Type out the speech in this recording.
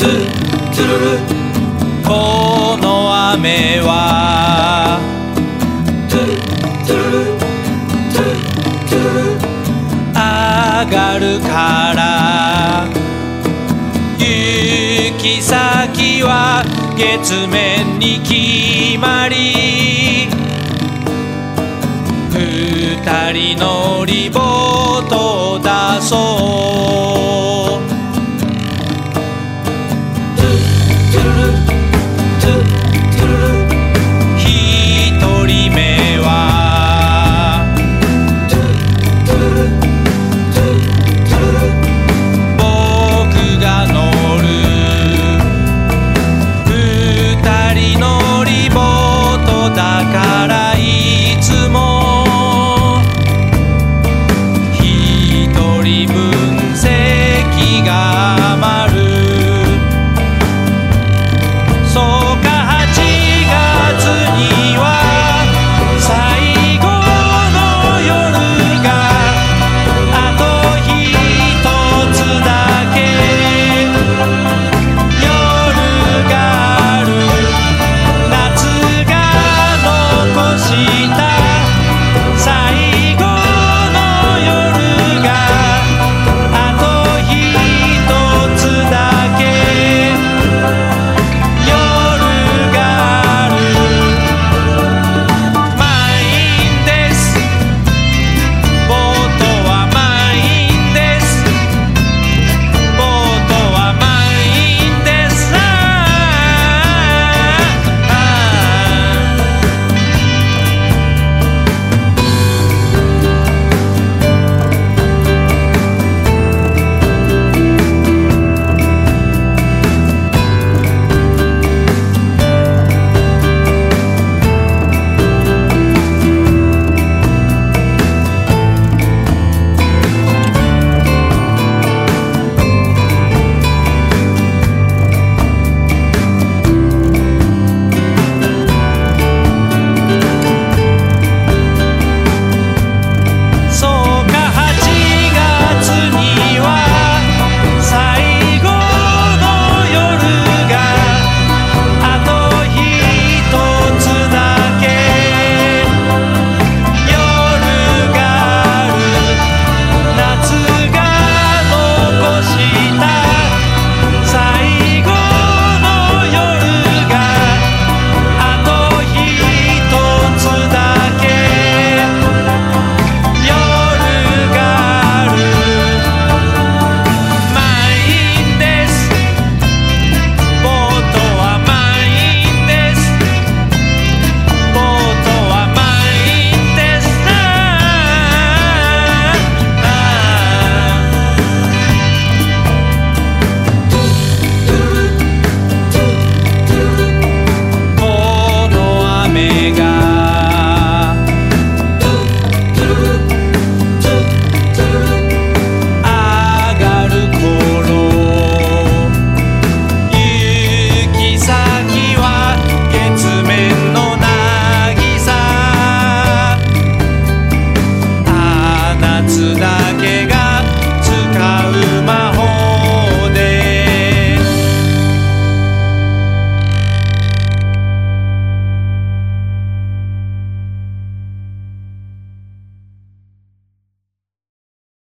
この雨は上がるから行き先は月面に決まり二人乗りボートを出そう ama. to me.